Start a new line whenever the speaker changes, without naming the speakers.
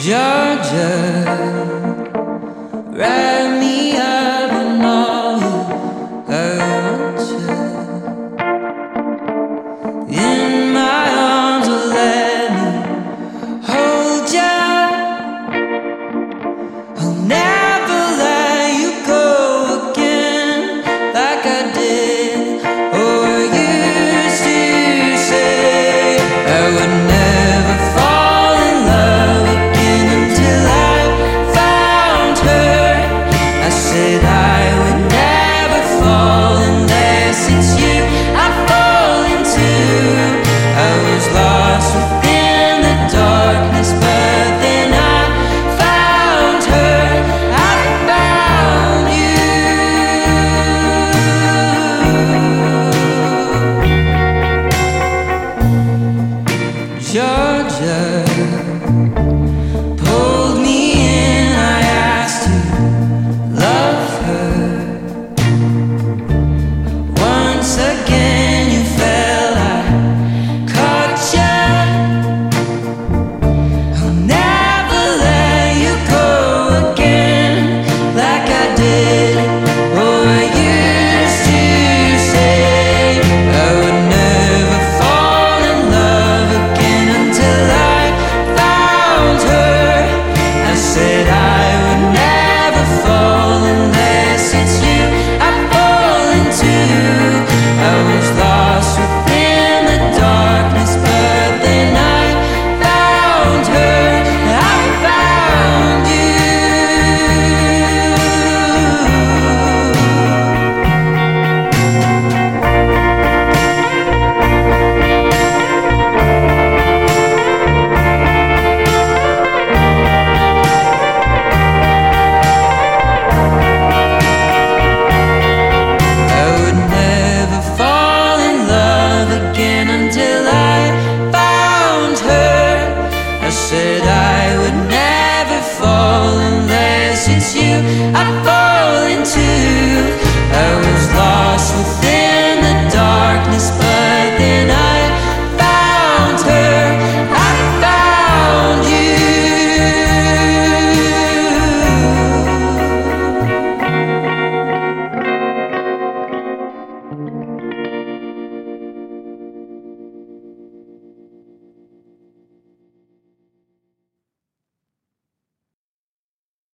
Georgia. Right Georgia.